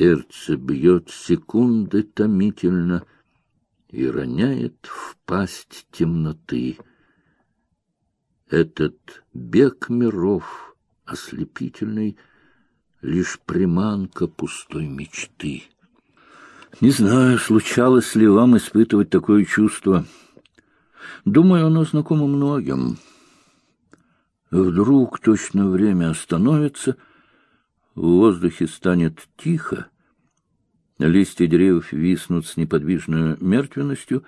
Сердце бьет секунды томительно и роняет в пасть темноты. Этот бег миров ослепительный — лишь приманка пустой мечты. Не знаю, случалось ли вам испытывать такое чувство. Думаю, оно знакомо многим. Вдруг точно время остановится — в воздухе станет тихо, листья деревьев виснут с неподвижной мертвенностью,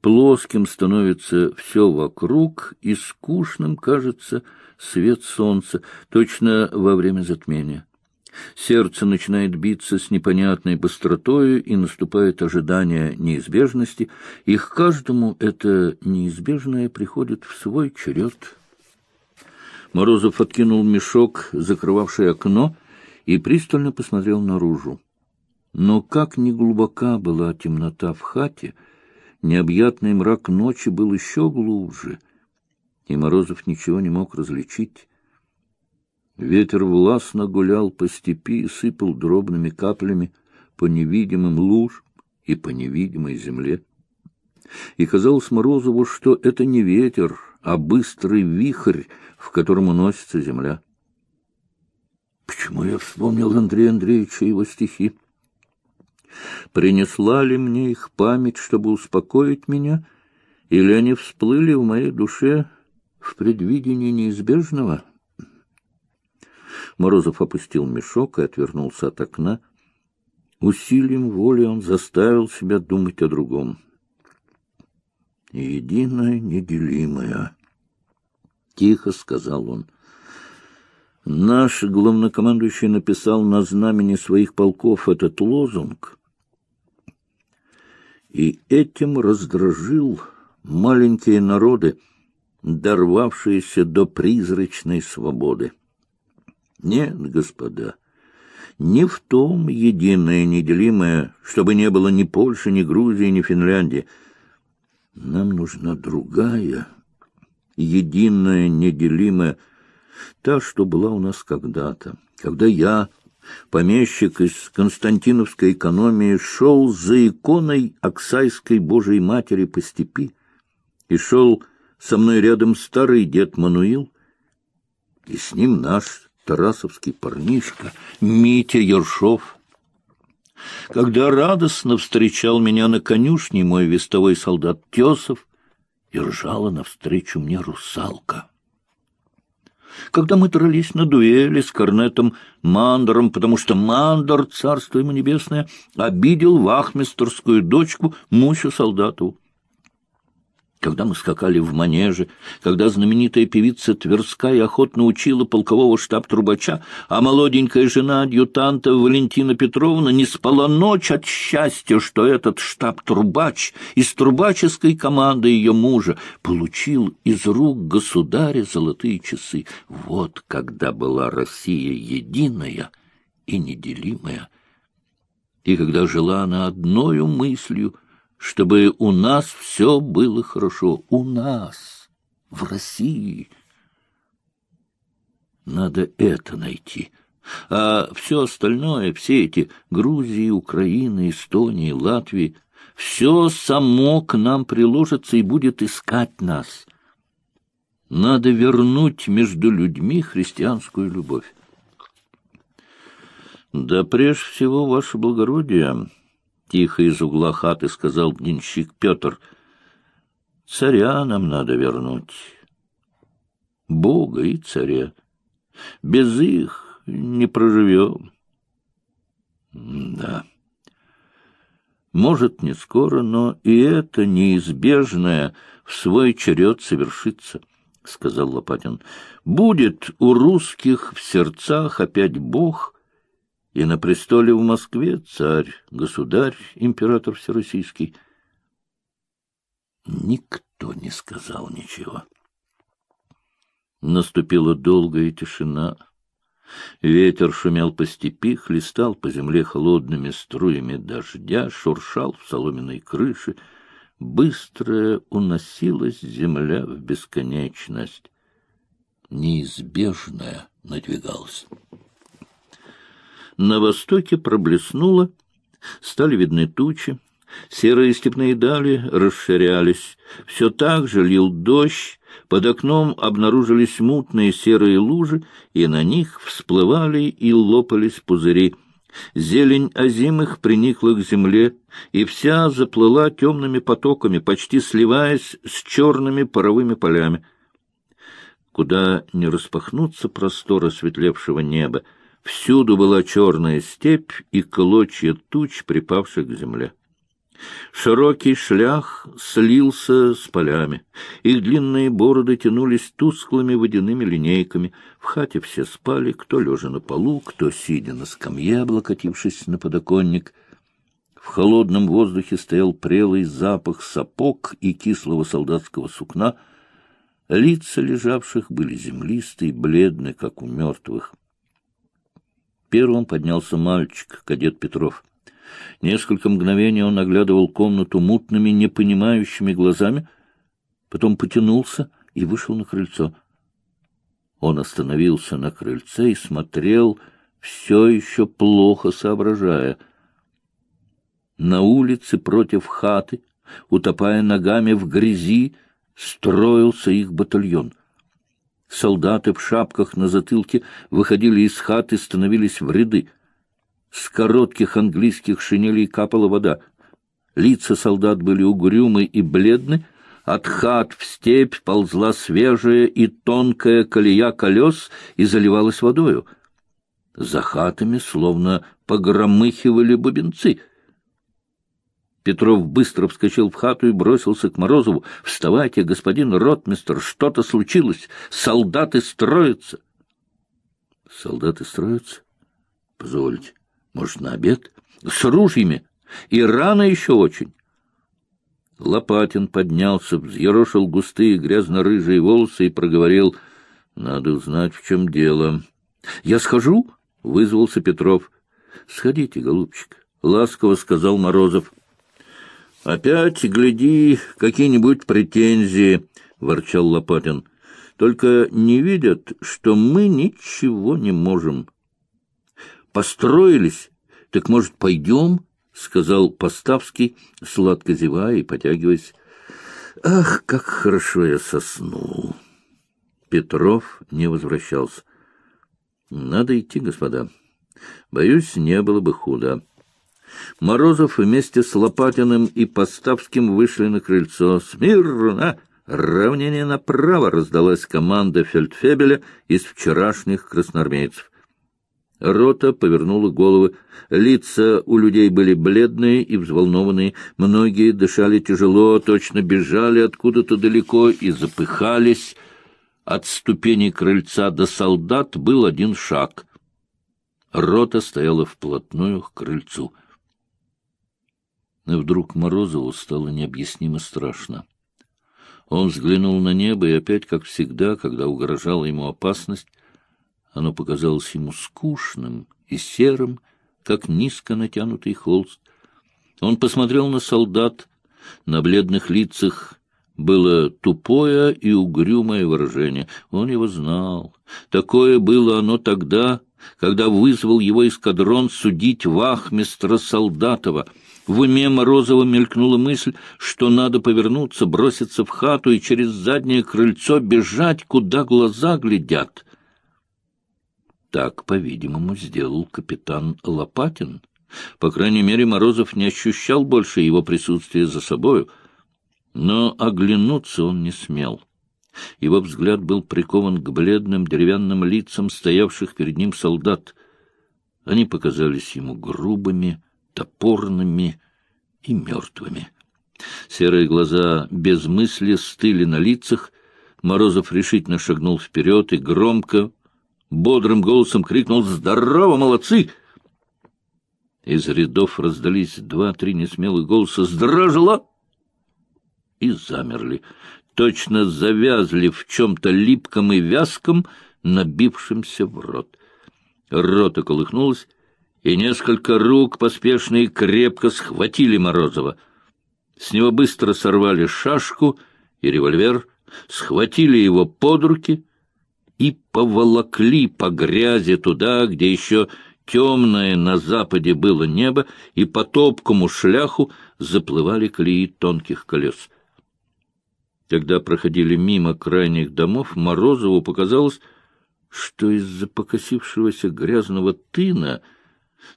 плоским становится все вокруг, и скучным кажется свет солнца, точно во время затмения. Сердце начинает биться с непонятной быстротою, и наступает ожидание неизбежности, и к каждому это неизбежное приходит в свой черед. Морозов откинул мешок, закрывавший окно, и пристально посмотрел наружу. Но как ни глубока была темнота в хате, необъятный мрак ночи был еще глубже, и Морозов ничего не мог различить. Ветер властно гулял по степи и сыпал дробными каплями по невидимым лужам и по невидимой земле. И казалось Морозову, что это не ветер, а быстрый вихрь, в котором уносится земля. Почему я вспомнил Андрея Андреевича и его стихи? Принесла ли мне их память, чтобы успокоить меня, или они всплыли в моей душе в предвидении неизбежного? Морозов опустил мешок и отвернулся от окна. Усилием воли он заставил себя думать о другом. «Единое, неделимое», — тихо сказал он. Наш главнокомандующий написал на знамени своих полков этот лозунг, и этим раздражил маленькие народы, дорвавшиеся до призрачной свободы. Нет, господа, не в том единое неделимое, чтобы не было ни Польши, ни Грузии, ни Финляндии. Нам нужна другая, единая, неделимая, Та, что была у нас когда-то, когда я, помещик из Константиновской экономии, шел за иконой Оксайской Божией Матери по степи, и шел со мной рядом старый дед Мануил, и с ним наш тарасовский парнишка Митя Ершов. Когда радостно встречал меня на конюшне мой вестовой солдат Тесов, и ржала навстречу мне русалка когда мы дрались на дуэли с корнетом Мандором, потому что Мандор, царство ему небесное, обидел вахмистерскую дочку Мусю Солдатову когда мы скакали в манеже, когда знаменитая певица Тверская охотно учила полкового штаб-трубача, а молоденькая жена адъютанта Валентина Петровна не спала ночь от счастья, что этот штаб-трубач из трубаческой команды ее мужа получил из рук государя золотые часы. Вот когда была Россия единая и неделимая, и когда жила она одною мыслью — чтобы у нас все было хорошо. У нас, в России. Надо это найти. А все остальное, все эти Грузии, Украины, Эстонии, Латвии, все само к нам приложится и будет искать нас. Надо вернуть между людьми христианскую любовь. Да прежде всего, ваше благородие, — тихо из угла хаты сказал денщик Петр. — Царя нам надо вернуть. Бога и царя. Без их не проживем. Да. Может, не скоро, но и это неизбежное в свой черед совершится, — сказал Лопатин. Будет у русских в сердцах опять Бог — и на престоле в Москве царь, государь, император всероссийский. Никто не сказал ничего. Наступила долгая тишина. Ветер шумел по степи, хлестал по земле холодными струями дождя, шуршал в соломенной крыше. Быстро уносилась земля в бесконечность. Неизбежная надвигалась. На востоке проблеснуло, стали видны тучи, серые степные дали расширялись, все так же лил дождь, под окном обнаружились мутные серые лужи, и на них всплывали и лопались пузыри. Зелень озимых приникла к земле, и вся заплыла темными потоками, почти сливаясь с черными паровыми полями. Куда не распахнутся просторы светлевшего неба, всюду была черная степь и клочья туч, припавших к земле. Широкий шлях слился с полями. Их длинные бороды тянулись тусклыми водяными линейками. В хате все спали, кто лежа на полу, кто сидя на скамье, облокотившись на подоконник. В холодном воздухе стоял прелый запах сапог и кислого солдатского сукна. Лица лежавших были землистые, бледные, как у мертвых. Первым поднялся мальчик, кадет Петров. Несколько мгновений он оглядывал комнату мутными, непонимающими глазами, потом потянулся и вышел на крыльцо. Он остановился на крыльце и смотрел, все еще плохо соображая. На улице против хаты, утопая ногами в грязи, строился их батальон. Солдаты в шапках на затылке выходили из хаты, становились в ряды. С коротких английских шинелей капала вода. Лица солдат были угрюмы и бледны. От хат в степь ползла свежая и тонкая колея колес и заливалась водою. За хатами словно погромыхивали бубенцы. Петров быстро вскочил в хату и бросился к Морозову. «Вставайте, господин ротмистр, что-то случилось! Солдаты строятся!» «Солдаты строятся? Позвольте, может, на обед? С ружьями. И рано еще очень. Лопатин поднялся, взъерошил густые грязно-рыжие волосы и проговорил. Надо узнать, в чем дело. Я схожу? — вызвался Петров. — Сходите, голубчик, — ласково сказал Морозов. — Опять, гляди, какие-нибудь претензии, — ворчал Лопатин. — Только не видят, что мы ничего не можем. Построились, так, может, пойдем? — сказал Поставский, сладко зевая и потягиваясь. — Ах, как хорошо я соснул! Петров не возвращался. — Надо идти, господа. Боюсь, не было бы худо. Морозов вместе с Лопатиным и Поставским вышли на крыльцо. «Смирно! Равнение направо!» — раздалась команда фельдфебеля из вчерашних красноармейцев. Рота повернула головы. Лица у людей были бледные и взволнованные. Многие дышали тяжело, точно бежали откуда-то далеко и запыхались. От ступени крыльца до солдат был один шаг. Рота стояла вплотную к крыльцу. Вдруг Морозову стало необъяснимо страшно. Он взглянул на небо и опять, как всегда, когда угрожала ему опасность, оно показалось ему скучным и серым, как низко натянутый холст. Он посмотрел на солдат. На бледных лицах было тупое и угрюмое выражение. Он его знал. Такое было оно тогда, когда вызвал его эскадрон судить вахмистра Солдатова. В уме Морозова мелькнула мысль, что надо повернуться, броситься в хату и через заднее крыльцо бежать, куда глаза глядят. Так, по-видимому, сделал капитан Лопатин. По крайней мере, Морозов не ощущал больше его присутствия за собою, но оглянуться он не смел. Его взгляд был прикован к бледным деревянным лицам стоявших перед ним солдат. Они показались ему грубыми, топорными и мертвыми. Серые глаза без мысли стыли на лицах. Морозов решительно шагнул вперед и громко, бодрым голосом крикнул «Здорово, молодцы!» Из рядов раздались два-три несмелых голоса «Здравжила!» и замерли, точно завязли в чем-то липком и вязком, набившемся в рот. Рота колыхнулась, и несколько рук поспешно и крепко схватили Морозова. С него быстро сорвали шашку и револьвер, схватили его под руки — и поволокли по грязи туда, где еще Темное на западе было небо, и по топкому шляху заплывали колеи тонких колес. Когда проходили мимо крайних домов, Морозову показалось, что из-за покосившегося грязного тына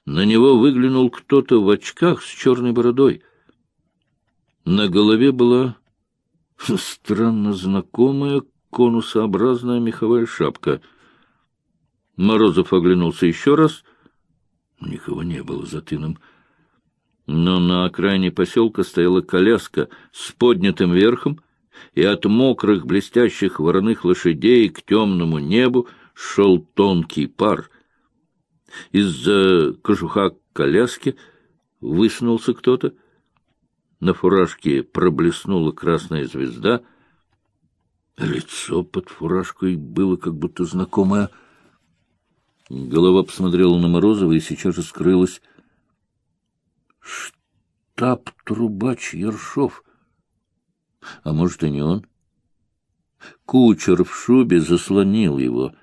на него выглянул кто-то в очках с черной бородой. На голове была странно знакомая конусообразная меховая шапка. Морозов оглянулся еще раз — Никого не было за тыном. Но на окраине поселка стояла коляска с поднятым верхом, и от мокрых блестящих вороных лошадей к темному небу шел тонкий пар. Из-за кожуха коляски высунулся кто-то. На фуражке проблеснула красная звезда. Лицо под фуражкой было как будто знакомое — Голова посмотрела на Морозова и сейчас же скрылась. Штаб-трубач Ершов. А может, и не он? Кучер в шубе заслонил его.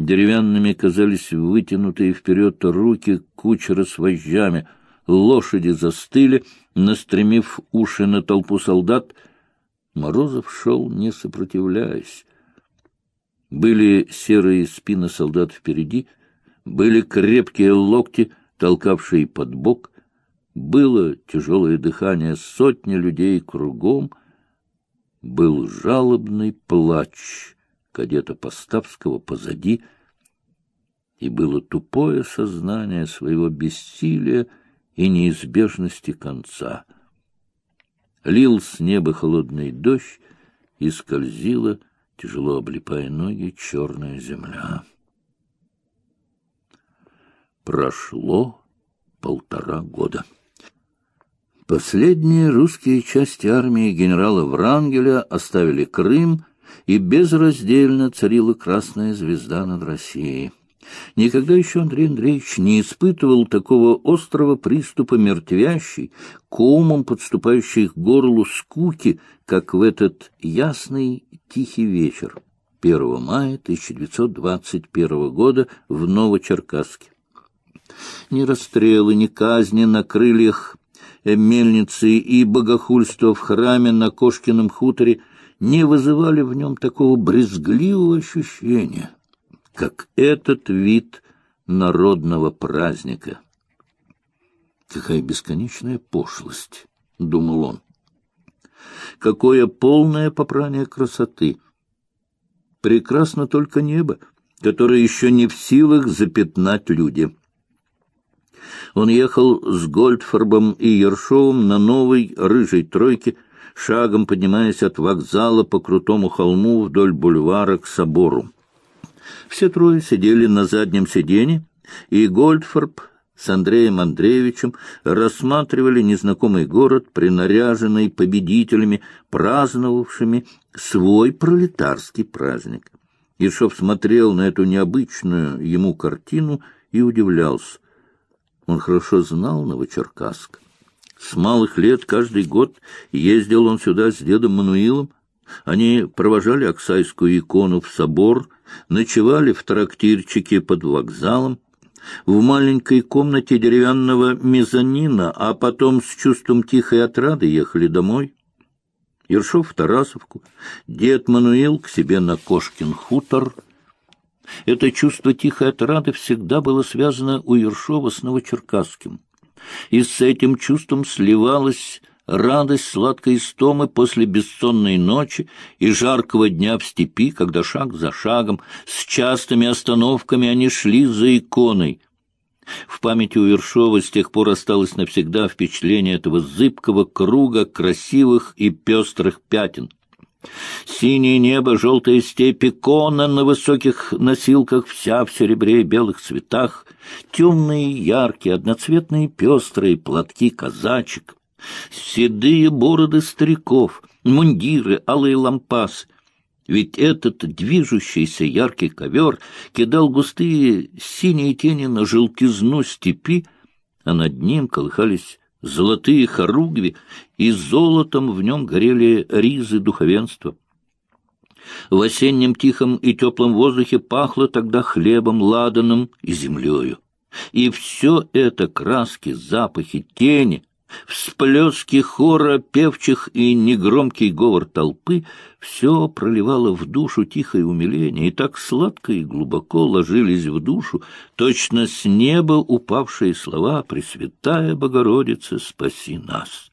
Деревянными казались вытянутые вперед руки кучера с вожжами. Лошади застыли, настремив уши на толпу солдат. Морозов шел, не сопротивляясь. Были серые спины солдат впереди, были крепкие локти, толкавшие под бок, было тяжелое дыхание сотни людей кругом, был жалобный плач кадета Поставского позади, и было тупое сознание своего бессилия и неизбежности конца. Лил с неба холодный дождь и скользила тяжело облипая ноги, черная земля. Прошло полтора года. Последние русские части армии генерала Врангеля оставили Крым, и безраздельно царила красная звезда над Россией. Никогда еще Андрей Андреевич не испытывал такого острого приступа мертвящей, комом подступающей к горлу скуки, как в этот ясный тихий вечер 1 мая 1921 года в Новочеркасске. Ни расстрелы, ни казни на крыльях мельницы и богохульство в храме на Кошкином хуторе не вызывали в нем такого брезгливого ощущения — как этот вид народного праздника. Какая бесконечная пошлость, — думал он. Какое полное попрание красоты! Прекрасно только небо, которое еще не в силах запятнать люди. Он ехал с Гольдфорбом и Ершовым на новой рыжей тройке, шагом поднимаясь от вокзала по крутому холму вдоль бульвара к собору. Все трое сидели на заднем сиденье, и Гольдфорб с Андреем Андреевичем рассматривали незнакомый город, принаряженный победителями, праздновавшими свой пролетарский праздник. Ершов смотрел на эту необычную ему картину и удивлялся. Он хорошо знал Новочеркасск. С малых лет каждый год ездил он сюда с дедом Мануилом. Они провожали Оксайскую икону в собор — ночевали в трактирчике под вокзалом, в маленькой комнате деревянного мезонина, а потом с чувством тихой отрады ехали домой. Ершов в Тарасовку, дед Мануил к себе на Кошкин хутор. Это чувство тихой отрады всегда было связано у Ершова с Новочеркасским. И с этим чувством сливалось радость сладкой истомы после бессонной ночи и жаркого дня в степи, когда шаг за шагом, с частыми остановками они шли за иконой. В памяти у Вершова с тех пор осталось навсегда впечатление этого зыбкого круга красивых и пестрых пятен. Синее небо, желтая степь, икона на высоких носилках, вся в серебре и белых цветах, темные, яркие, одноцветные, пестрые платки казачек, седые бороды стариков, мундиры, алые лампасы. Ведь этот движущийся яркий ковер кидал густые синие тени на желтизну степи, а над ним колыхались золотые хоругви, и золотом в нем горели ризы духовенства. В осеннем тихом и теплом воздухе пахло тогда хлебом ладаном и землею. И все это краски, запахи, тени, всплески хора певчих и негромкий говор толпы все проливало в душу тихое умиление, и так сладко и глубоко ложились в душу, точно с неба упавшие слова «Пресвятая Богородица, спаси нас!»